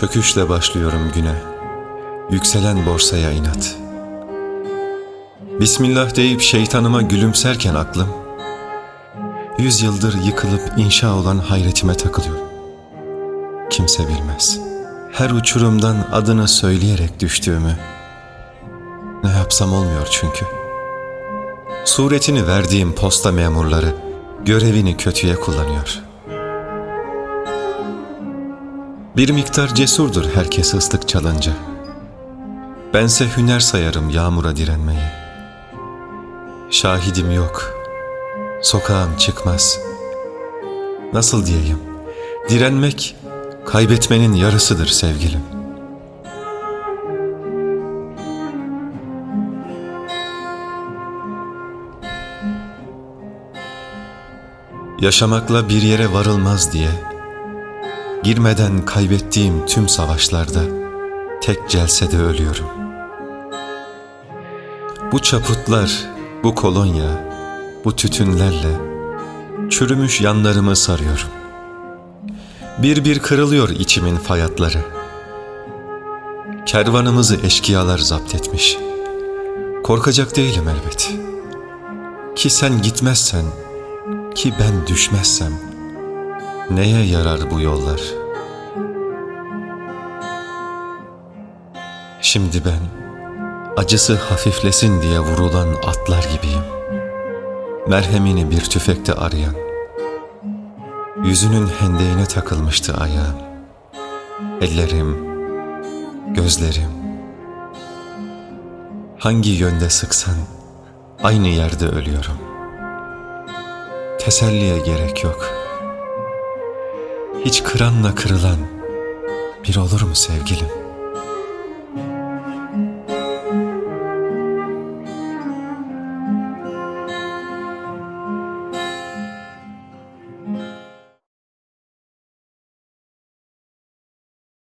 Çöküşle başlıyorum güne. Yükselen borsaya inat. Bismillah deyip şeytanıma gülümserken aklım, yüz yıldır yıkılıp inşa olan hayretime takılıyorum. Kimse bilmez. Her uçurumdan adını söyleyerek düştüğümü, ne yapsam olmuyor çünkü. Suretini verdiğim posta memurları, görevini kötüye kullanıyor.'' Bir miktar cesurdur herkes ıslık çalınca. Bense hüner sayarım yağmura direnmeyi. Şahidim yok, sokağım çıkmaz. Nasıl diyeyim, direnmek kaybetmenin yarısıdır sevgilim. Yaşamakla bir yere varılmaz diye Girmeden kaybettiğim tüm savaşlarda tek celsede ölüyorum. Bu çaputlar, bu kolonya, bu tütünlerle çürümüş yanlarımı sarıyorum. Bir bir kırılıyor içimin fayatları. Kervanımızı eşkıyalar zapt etmiş. Korkacak değilim elbet. Ki sen gitmezsen, ki ben düşmezsem, Neye yarar bu yollar? Şimdi ben acısı hafiflesin diye vurulan atlar gibiyim. Merhemini bir tüfekte arayan. Yüzünün hendeğine takılmıştı ayağım. Ellerim, gözlerim. Hangi yönde sıksan aynı yerde ölüyorum. Teselliye gerek yok.'' hiç kıranla kırılan bir olur mu sevgilim?